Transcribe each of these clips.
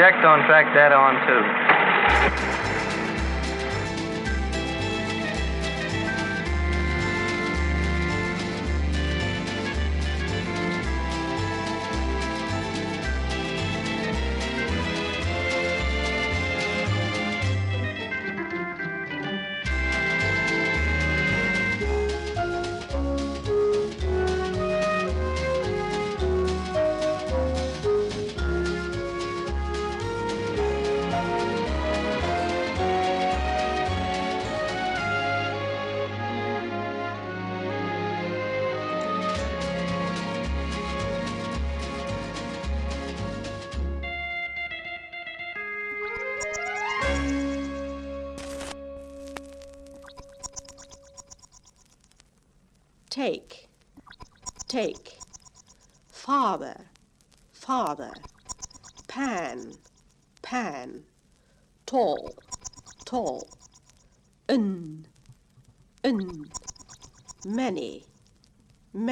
project on track data on two.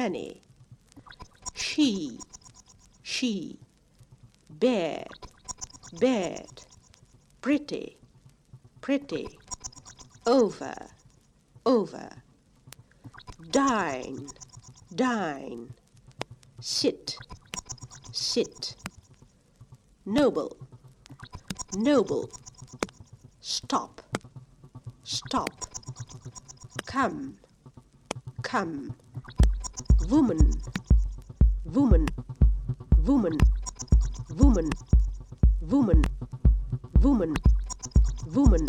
Many, she, she, bed, bed, pretty, pretty, over, over dine, dine, sit, sit, noble, noble, stop, stop, come, come, woman, woman, woman, woman, woman, woman, woman,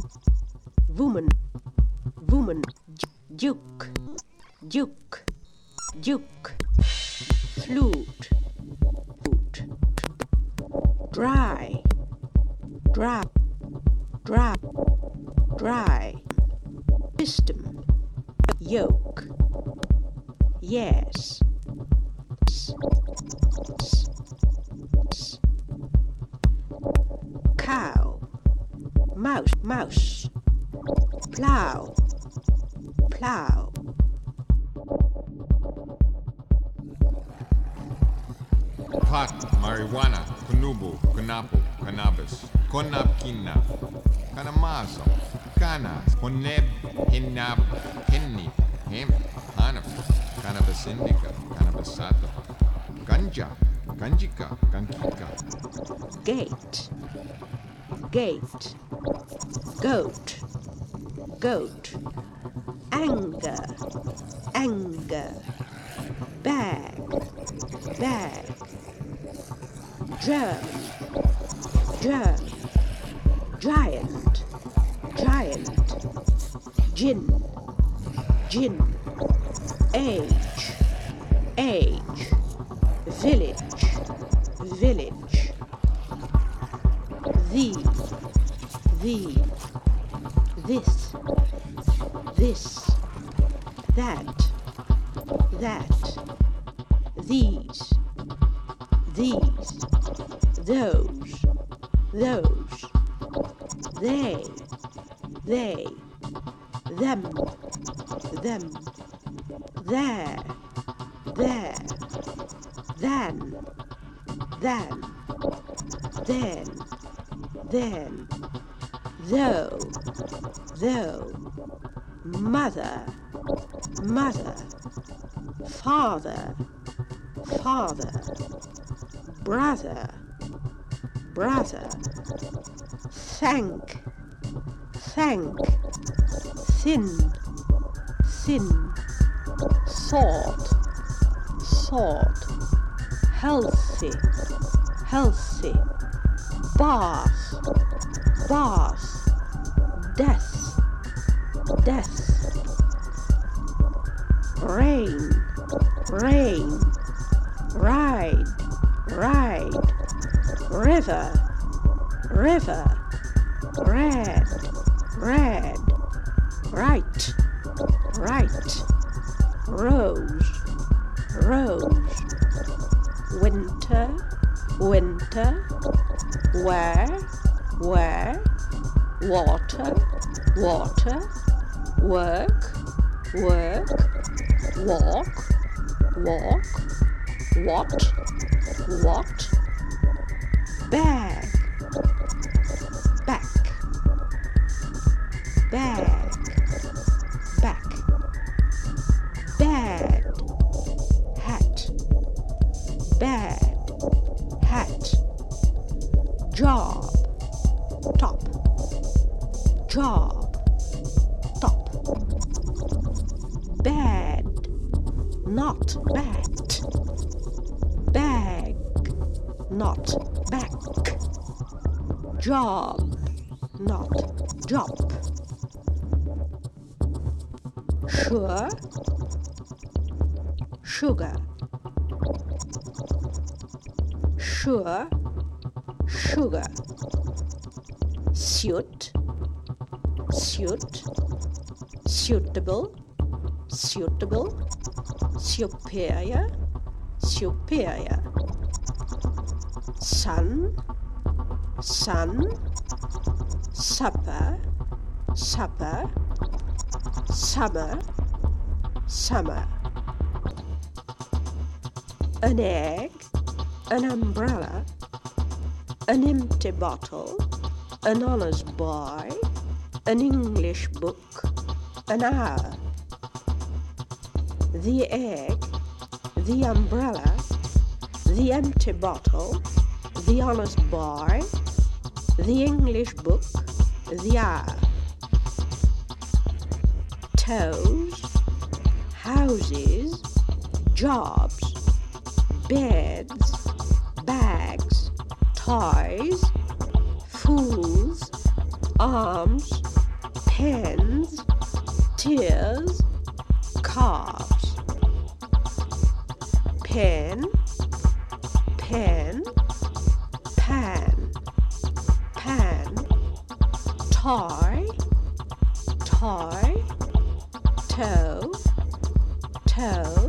woman, woman, duke. Duke, duke, flute, flute, dry, dry, dry, dry, system, yoke, yes, goat, goat, those, they, they, them, them, there, there, than, then, then, then, though, though, mother, mother, father, father, brother, brother, thank, thank, thin, thin, salt, salt, healthy, healthy, bath, bath, bad, not bat, bag, not back, job, not job, sure, sugar, sure, sugar, suit, suit, suitable, suitable, superior, superior, sun, sun, supper, supper, summer, summer, an egg, an umbrella, an empty bottle, an honest boy, an English book, an hour. The egg, the umbrella, the empty bottle, the honest boy, the English book, the hour. Toes, houses, jobs, beds, bags, toys, fools, arms, pens, tears, calves, pen, pen, pan, pan, toy, toy, toe, toe,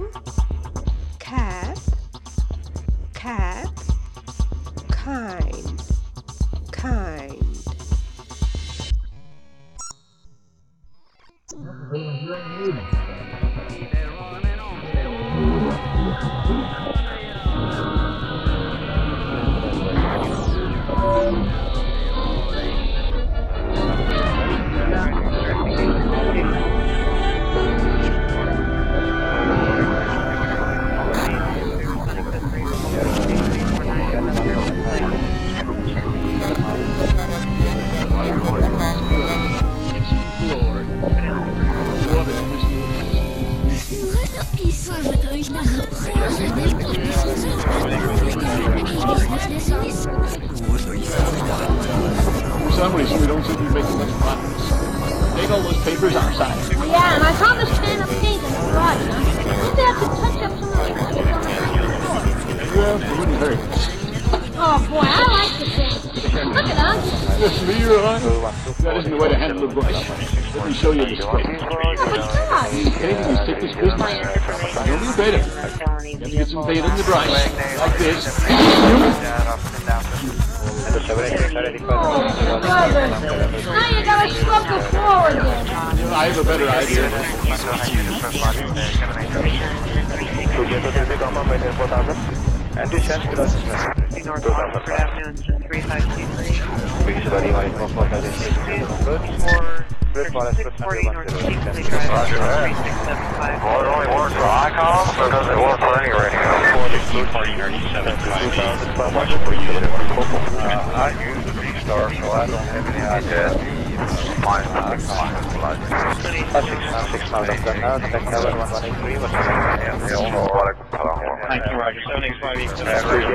Thank you, Roger. 785 Yeah, roger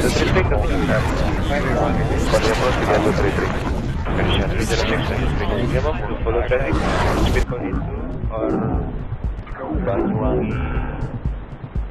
that. The reason I ask is, I go off, North Johnson, somewhere where regular to visit family. And, I have a real hard time getting any repeaters up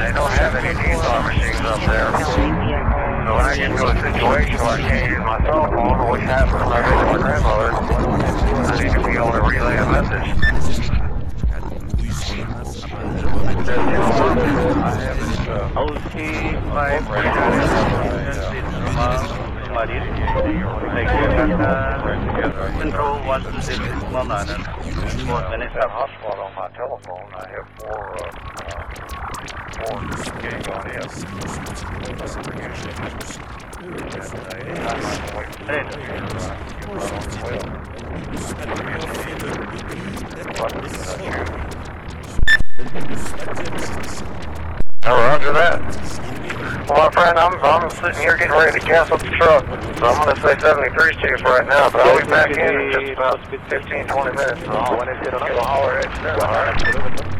They don't have any D-star machines up there. So when I get into a situation where I can't use my cell phone, which happens when I my grandmother, I need to be able to relay a message. OT, my, my Maris. Control 119, four minutes up. hotspot on my telephone. I have four, uh, uh, four getting on. Roger that. Well, my friend, I'm, I'm sitting here getting ready to gas up the truck. So I'm going to say 73 chief right now, but I'll be back in in just about 15, 20 minutes. So I'll give a holler at you. All right.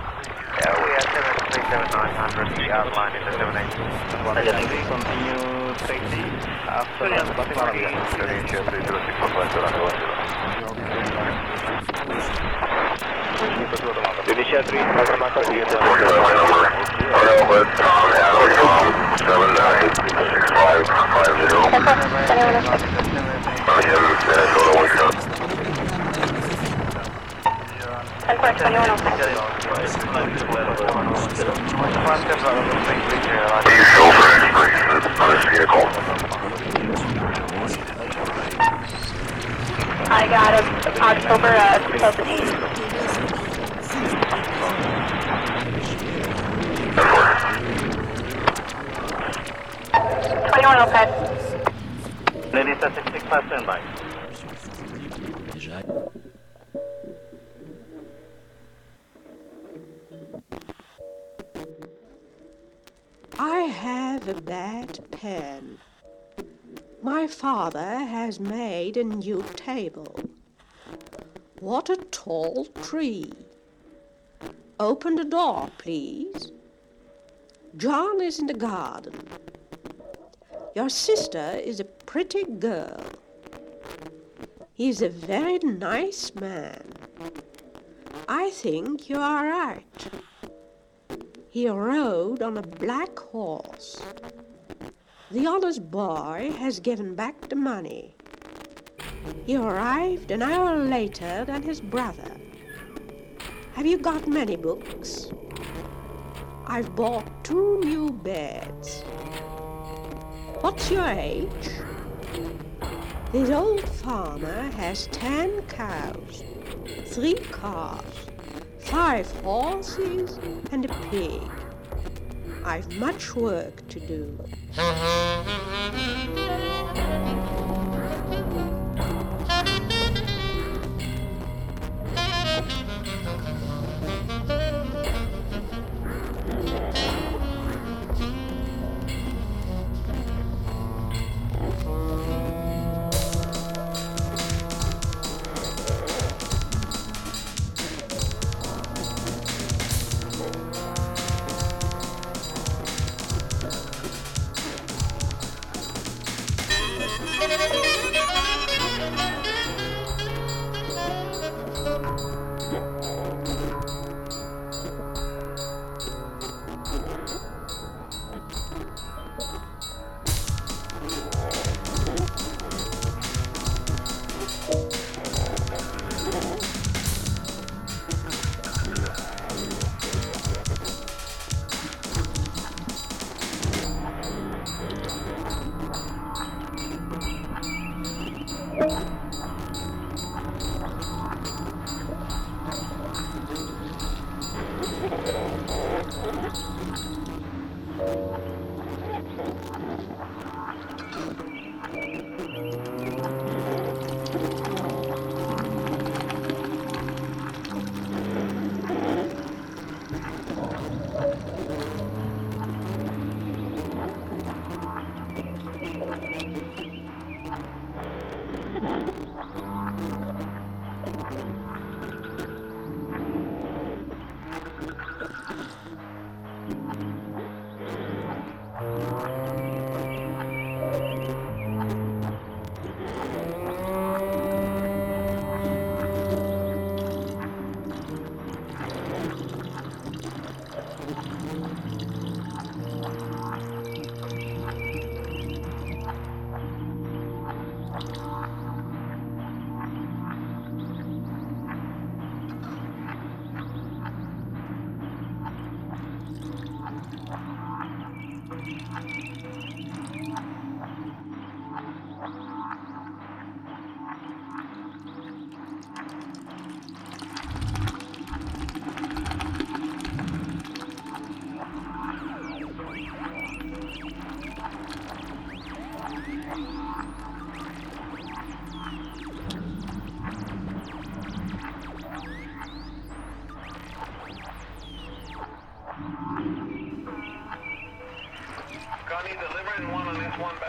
Yeah, we have seven three seven nine hundred. The outline is a seven eight. Continue safety after Indonesia 3, Mata I got him October uh, 2008. Twenty-one okay. Ladies at 65 standby. I have a bad pen. My father has made a new table. What a tall tree. Open the door, please. John is in the garden. Your sister is a pretty girl. He is a very nice man. I think you are right. He rode on a black horse. The honest boy has given back the money. He arrived an hour later than his brother. Have you got many books? I've bought two new beds. What's your age? This old farmer has ten cows, three calves, five horses, and a pig. I've much work to do. Do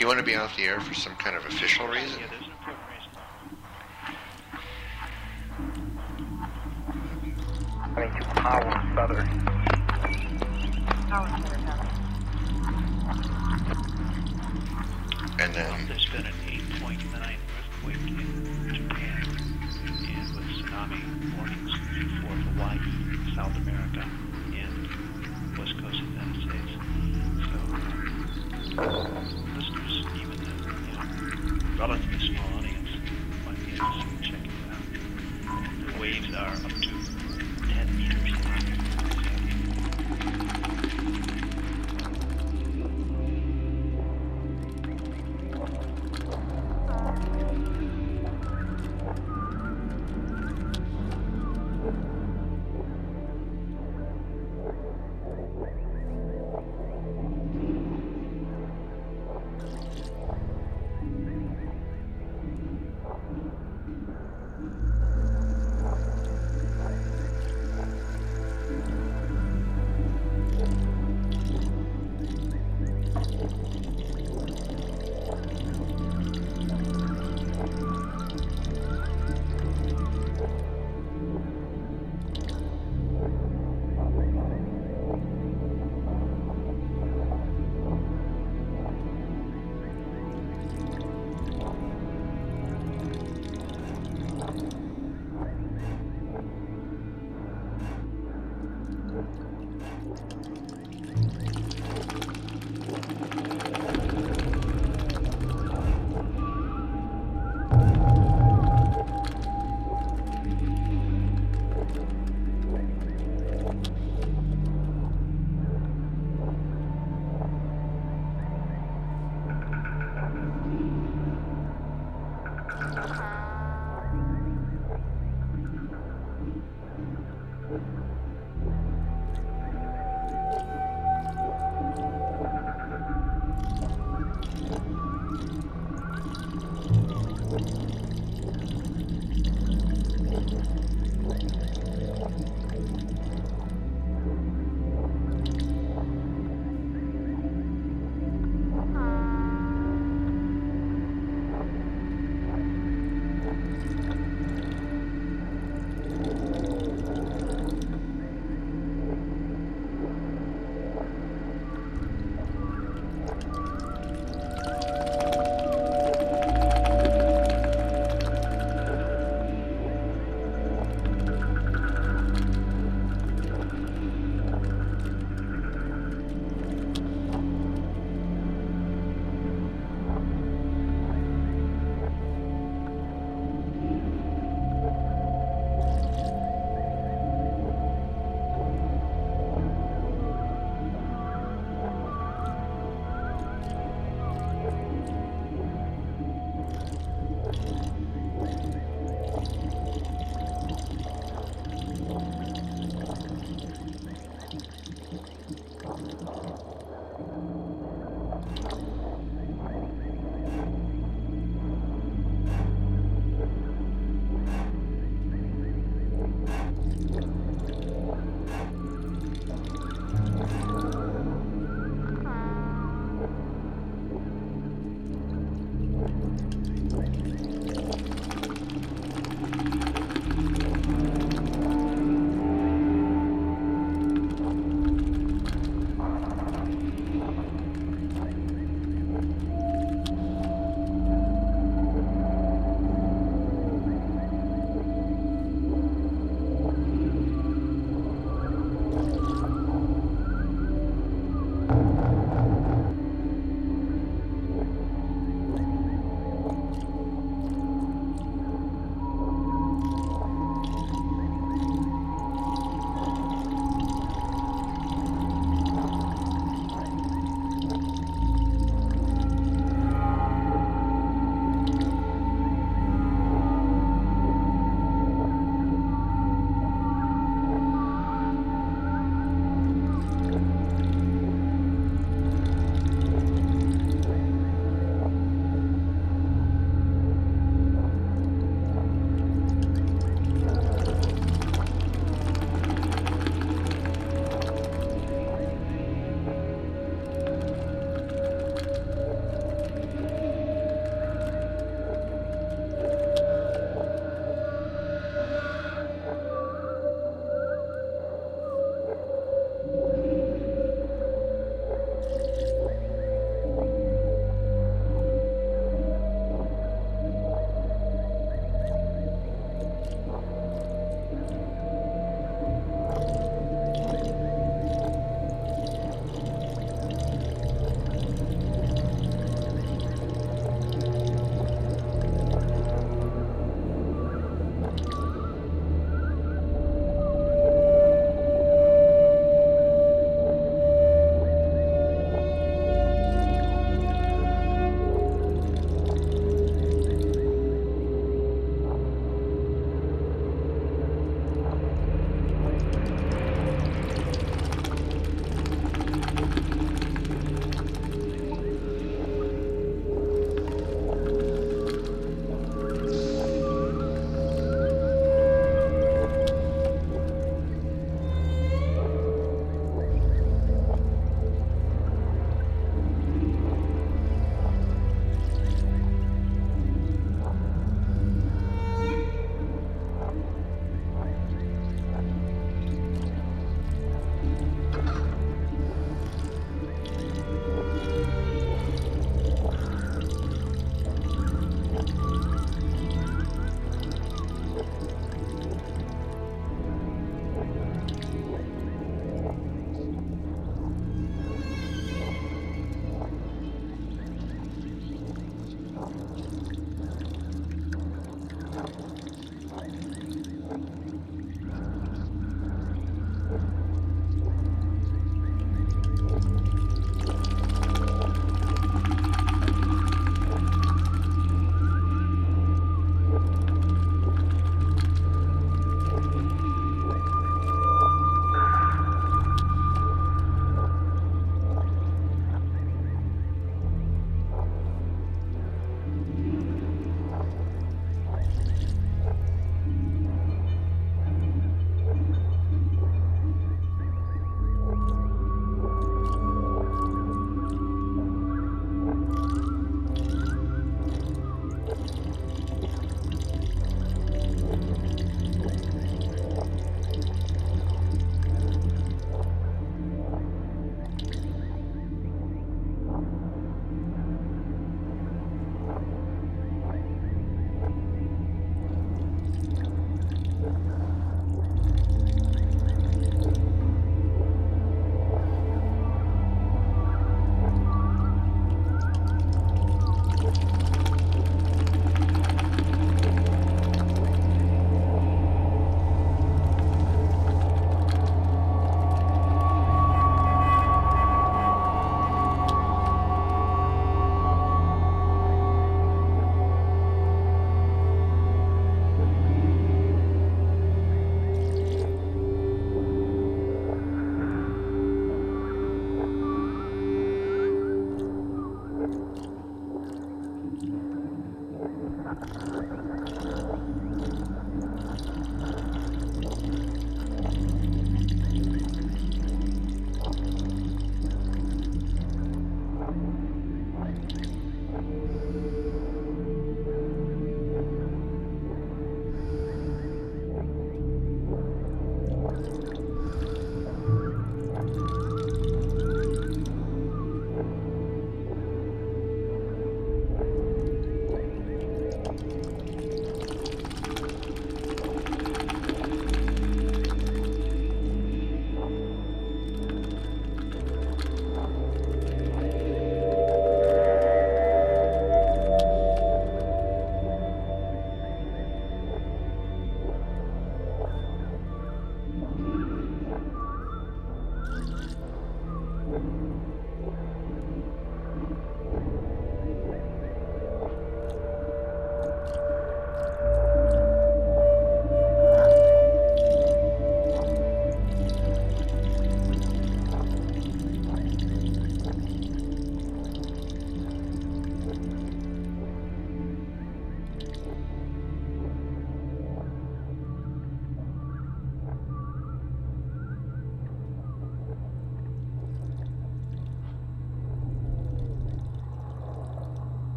you want to be off the air for some kind of official reason? Yeah, there's an important reason. I need to power southern. And then, There's been an 8.9 earthquake in Japan and with tsunami warnings for Hawaii, South America, and west coast of the United States. So, listeners, even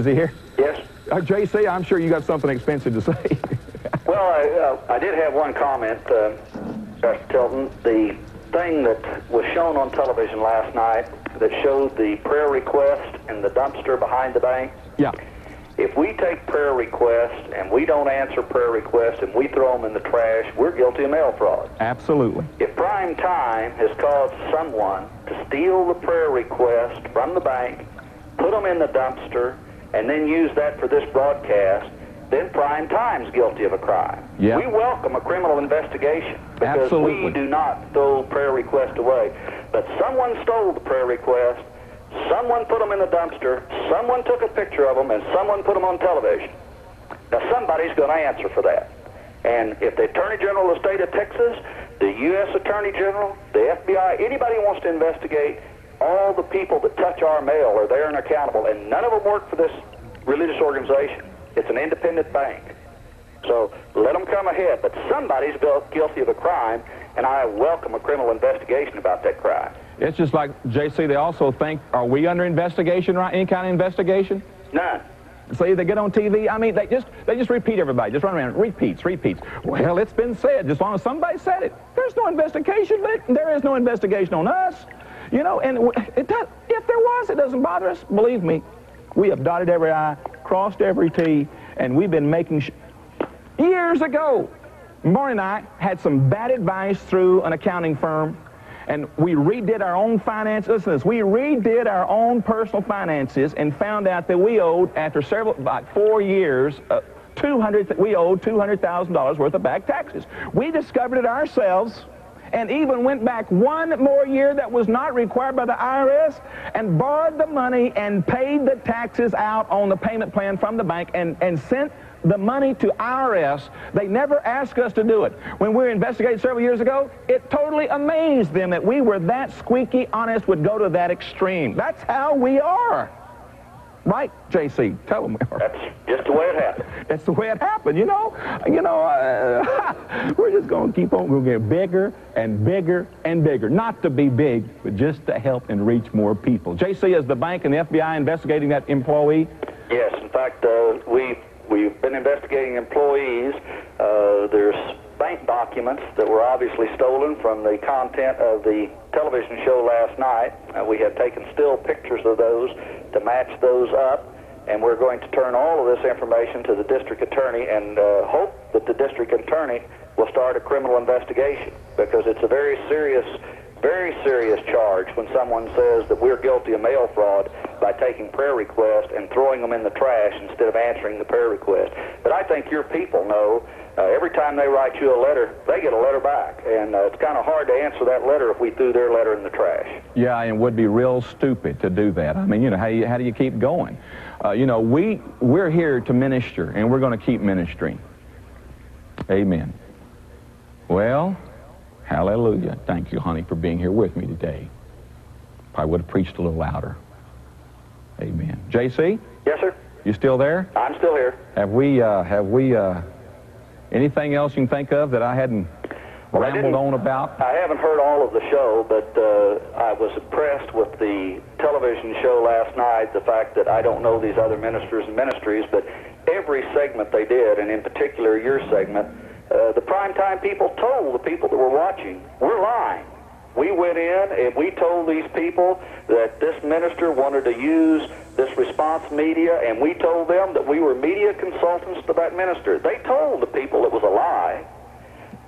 Is he here? Yes. Uh, JC, I'm sure you got something expensive to say. Well, I, uh, I did have one comment, uh, Dr. Tilton. The thing that was shown on television last night that showed the prayer request in the dumpster behind the bank. yeah. If we take prayer requests and we don't answer prayer requests and we throw them in the trash, we're guilty of mail fraud. Absolutely. If prime time has caused someone to steal the prayer request from the bank, put them in the dumpster, and then use that for this broadcast, then prime time's guilty of a crime. Yeah. We welcome a criminal investigation because Absolutely. we do not throw prayer requests away. But someone stole the prayer request, someone put them in the dumpster, someone took a picture of them, and someone put them on television. Now somebody's going to answer for that. And if the Attorney General of the state of Texas, the U.S. Attorney General, the FBI, anybody who wants to investigate, all the people that touch our mail are there and accountable, and none of them work for this religious organization. It's an independent bank. So let them come ahead, but somebody's gu- guilty of a crime, and I welcome a criminal investigation about that crime. It's just like, JC, they also think, are we under investigation, right? Any kind of investigation? None. See, they get on TV. I mean, they just they just repeat everybody. Just run around, repeats, repeats. Well, it's been said. Just as long as somebody said it, there's no investigation. There is no investigation on us. You know, and it does, if there was, it doesn't bother us. Believe me, we have dotted every I, crossed every T, and we've been making. Years ago, Barney and I had some bad advice through an accounting firm, and we redid our own finances. Listen this. We redid our own personal finances and found out that we owed, after several, about four years, uh, 200, we owed $200,000 worth of back taxes. We discovered it ourselves and even went back one more year that was not required by the IRS and borrowed the money and paid the taxes out on the payment plan from the bank and, and sent the money to IRS. They never asked us to do it. When we were investigated several years ago, it totally amazed them that we were that squeaky honest, would go to that extreme. That's how we are. Right, JC? Tell them. That's just the way it happened. That's the way it happened, you know? You know, uh, we're just going to keep on. We'll get bigger and bigger and bigger. Not to be big, but just to help and reach more people. JC, is the bank and the FBI investigating that employee? Yes, in fact, uh, we, we've been investigating employees. Uh, there's bank documents that were obviously stolen from the content of the television show last night. Uh, we have taken still pictures of those to match those up, and we're going to turn all of this information to the district attorney and uh, hope that the district attorney will start a criminal investigation because it's a very serious very serious charge when someone says that we're guilty of mail fraud by taking prayer requests and throwing them in the trash instead of answering the prayer request. But I think your people know uh, every time they write you a letter, they get a letter back. And uh, it's kind of hard to answer that letter if we threw their letter in the trash. Yeah, and it would be real stupid to do that. I mean, you know, how, you, how do you keep going? Uh, you know, we, we're here to minister, and we're going to keep ministering. Amen. Well, hallelujah. Thank you, honey, for being here with me today. Probably would have preached a little louder. Amen. JC? Yes, sir. You still there? I'm still here. Have we, uh, have we, uh, anything else you can think of that I hadn't Well, rambled didn't- on about? I haven't heard all of the show, but uh, I was impressed with the television show last night, the fact that I don't know these other ministers and ministries, but every segment they did, and in particular your segment, uh, the primetime people told the people that were watching, we're lying. We went in and we told these people that this minister wanted to use this response media, and we told them that we were media consultants to that minister. They told the people it was a lie.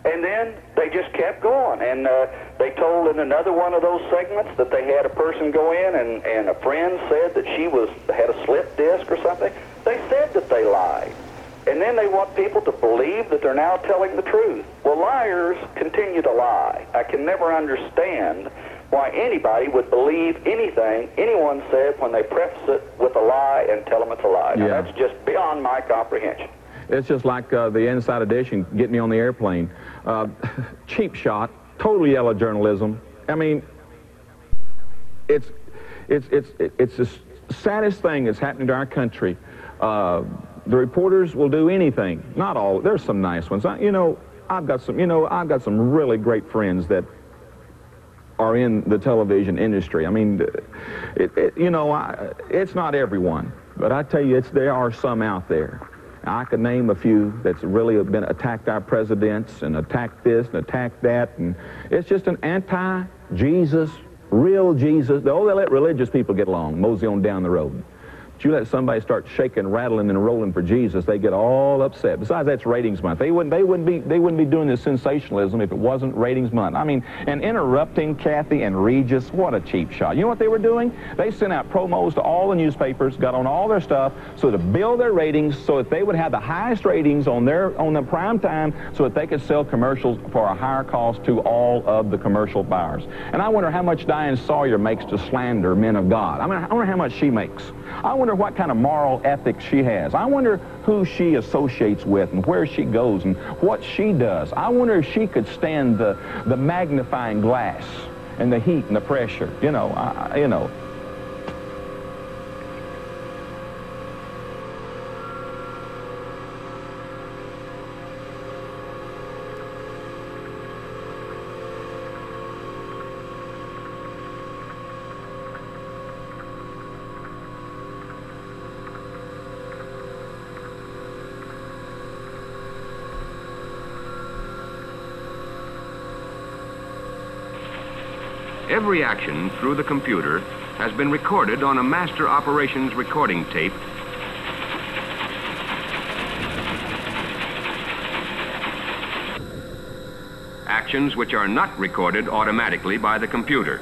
And then they just kept going. And uh, they told in another one of those segments that they had a person go in and, and a friend said that she was had a slip disc or something. They said that they lied. And then they want people to believe that they're now telling the truth. Well, liars continue to lie. I can never understand why anybody would believe anything anyone said when they preface it with a lie and tell them it's a lie. Now, Yeah. that's just beyond my comprehension. It's just like uh, the inside edition getting me on the airplane. Uh, cheap shot, total yellow journalism. I mean, it's it's it's it's the saddest thing that's happening to our country. Uh, the reporters will do anything. Not all. There's some nice ones. I, you know, I've got some. You know, I've got some really great friends that are in the television industry. I mean, it, it, you know, I, it's not everyone, but I tell you, it's there are some out there. I could name a few that's really been attacked our presidents and attacked this and attacked that, and it's just an anti-Jesus, real Jesus. Oh, they let religious people get along, mosey on down the road. You let somebody start shaking, rattling, and rolling for Jesus, they get all upset. Besides, that's ratings month. They wouldn't, they wouldn't be, they wouldn't be doing this sensationalism if it wasn't ratings month. I mean, and interrupting Kathie and Regis, what a cheap shot. You know what they were doing? They sent out promos to all the newspapers, got on all their stuff, so to build their ratings, so that they would have the highest ratings on their on the prime time, so that they could sell commercials for a higher cost to all of the commercial buyers. And I wonder how much Diane Sawyer makes to slander men of God. I mean, I wonder how much she makes. I wonder what kind of moral ethics she has. I wonder who she associates with and where she goes and what she does. I wonder if she could stand the, the magnifying glass and the heat and the pressure. You know, I, you know. Every action through the computer has been recorded on a master operations recording tape actions which are not recorded automatically by the computer.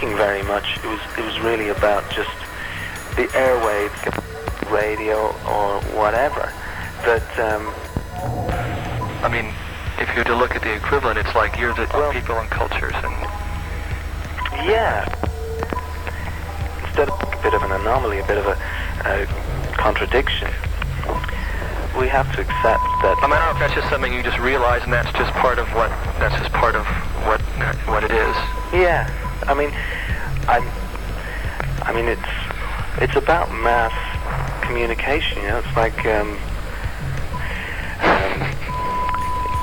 Thinking very much. It was it was really about just the airwaves, radio or whatever. That um, I mean, if you were to look at the equivalent, it's like you're the people and cultures, and yeah, instead of a bit of an anomaly, a bit of a, a contradiction, we have to accept that. I mean, I don't know if that's just something you just realize, and that's just part of what that's just part of what what it is. Yeah, I mean, I, I mean, it's it's about mass communication. You know, it's like um, um,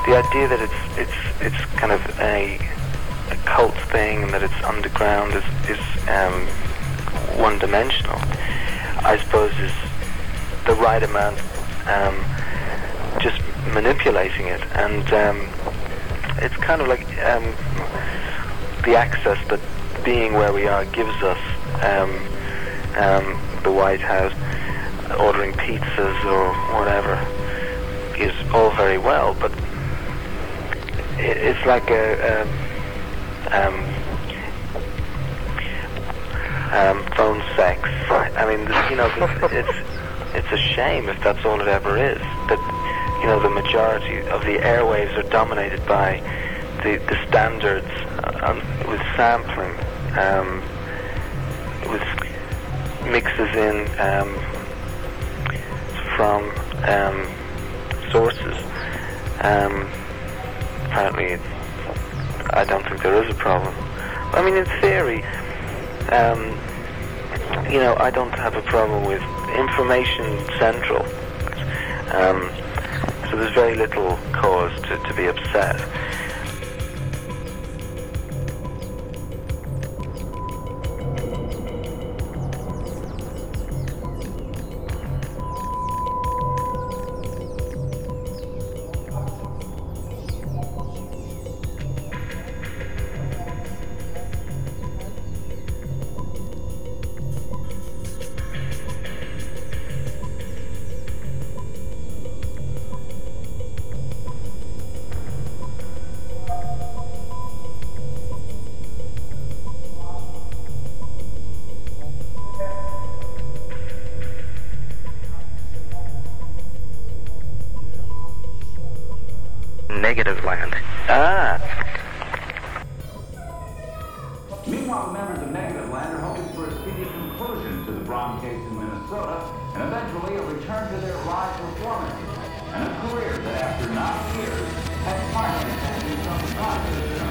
the idea that it's it's it's kind of a, a cult thing and that it's underground is is um, one-dimensional. I suppose is the right amount, um, just manipulating it, and um, it's kind of like um, the access that being where we are gives us. Um, um, the White House, ordering pizzas or whatever, is all very well, but it, it's like a, a um, um, phone sex. I mean, you know, it's it's a shame if that's all it ever is. That you know, the majority of the airwaves are dominated by the the standards uh, with sampling, um, mixes in um, from um, sources. Um, apparently, I don't think there is a problem. I mean, in theory, um, you know, I don't have a problem with information central. Um, so there's very little cause to, to be upset. Case in Minnesota and eventually a return to their live performances and a career that after nine years has finally handed some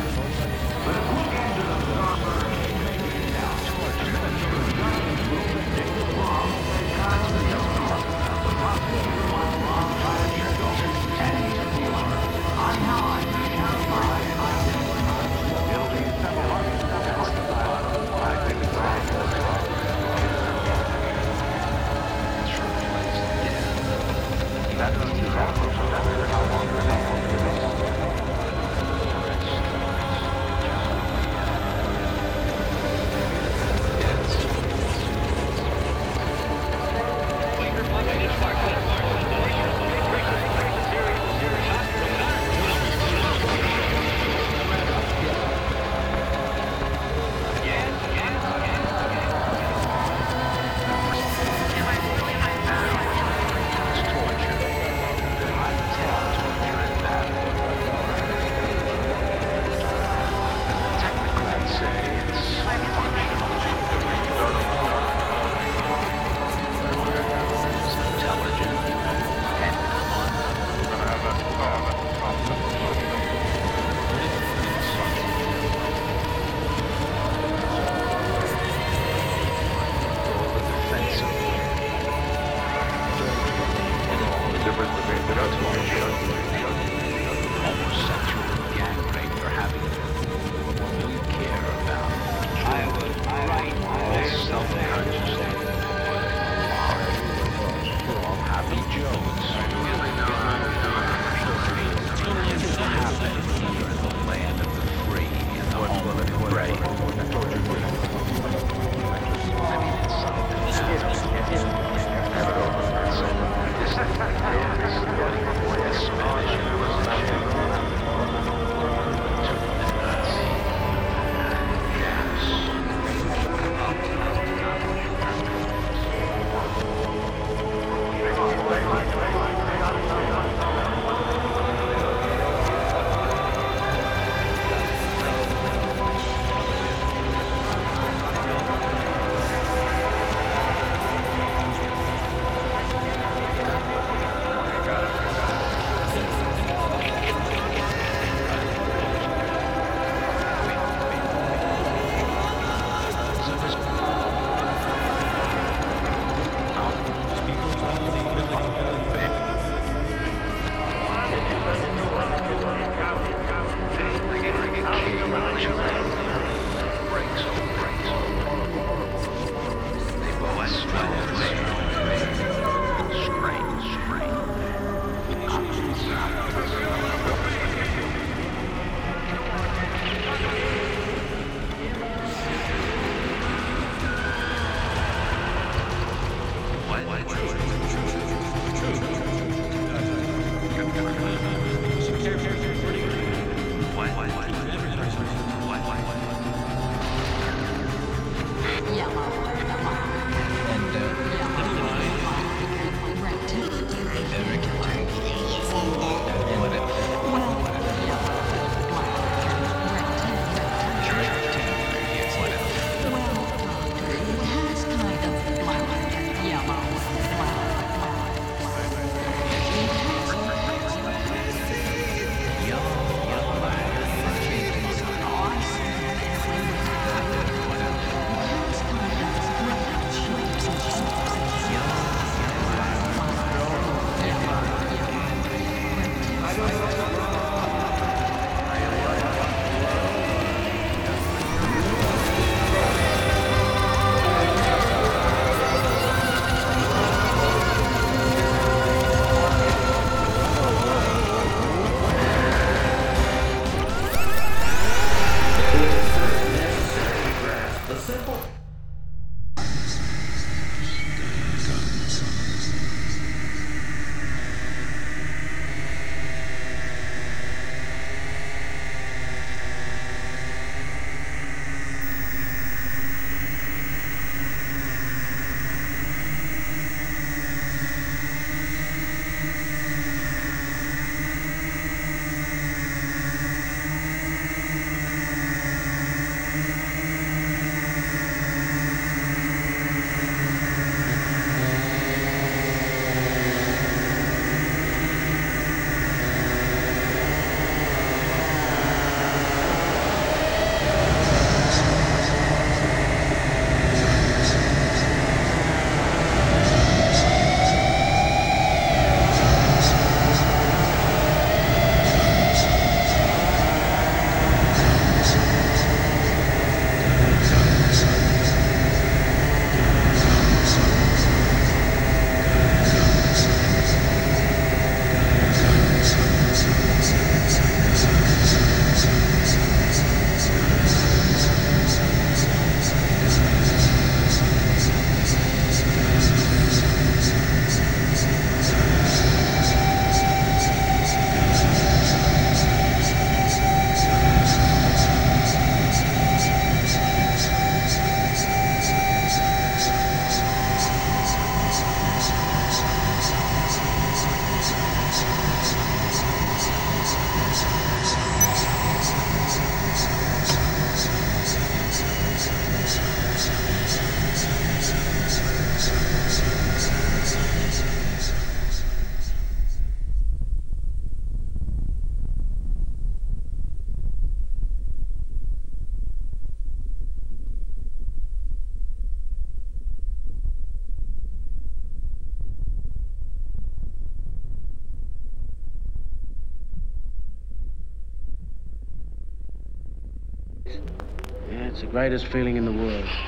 greatest feeling in the world.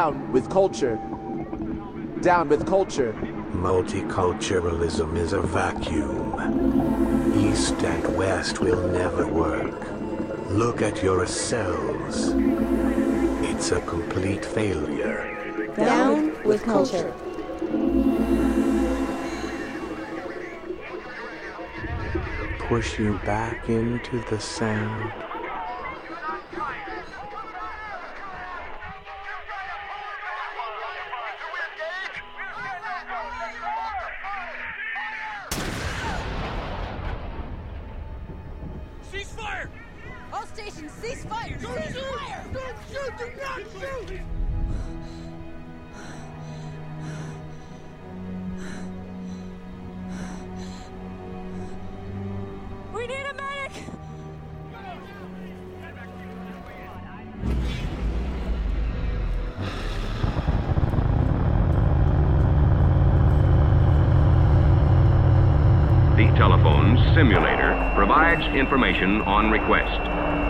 Down with culture. Down with culture. Multiculturalism is a vacuum. East and West will never work. Look at yourselves. It's a complete failure. Down with culture. Push you back into the sand. Information on request.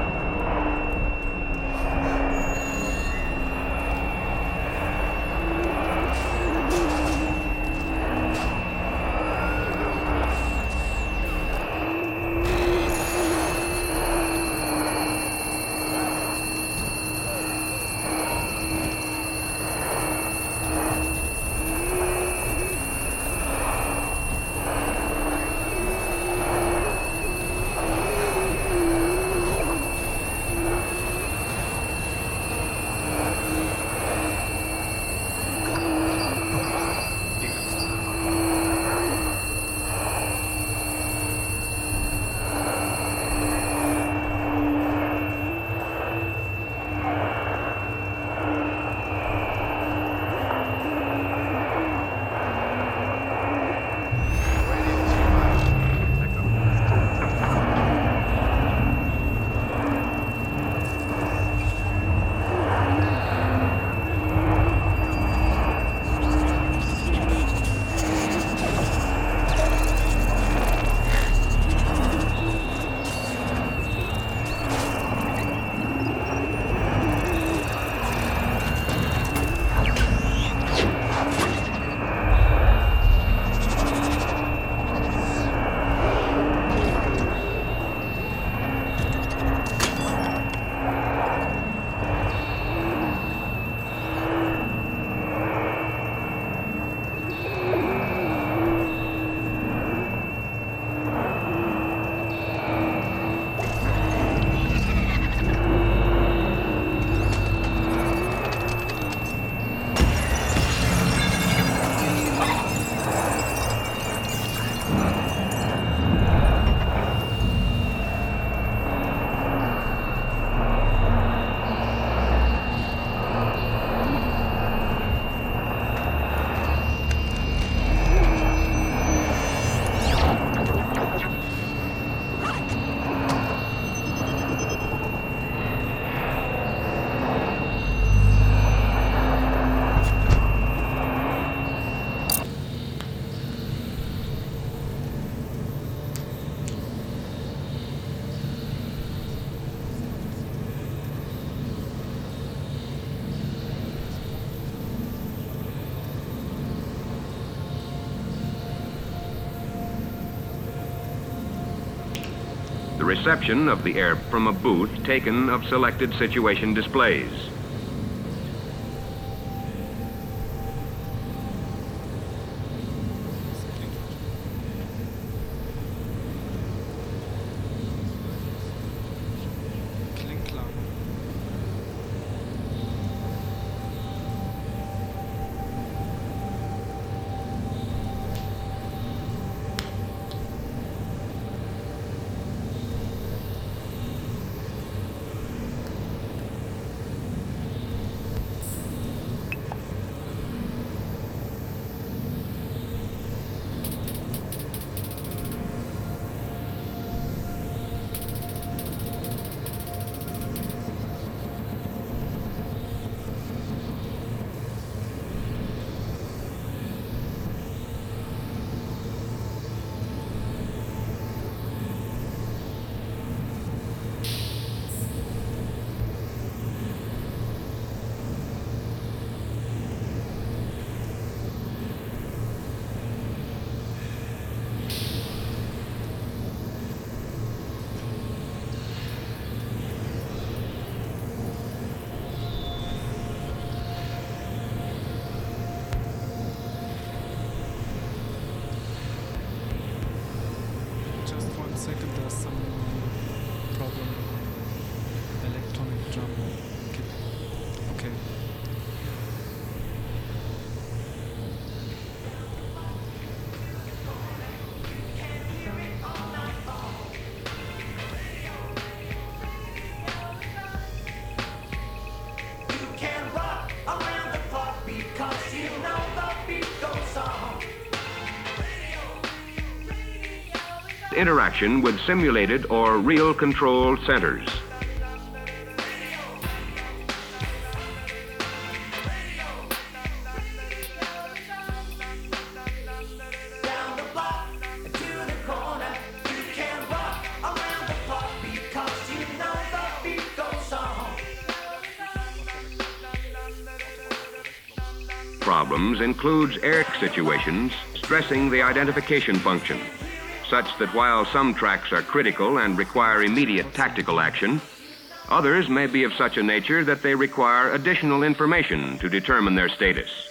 Reception of the air from a booth taken of selected situation displays. Interaction with simulated or real control centers. Problems includes air situations stressing the identification function, such that while some tracks are critical and require immediate tactical action, others may be of such a nature that they require additional information to determine their status.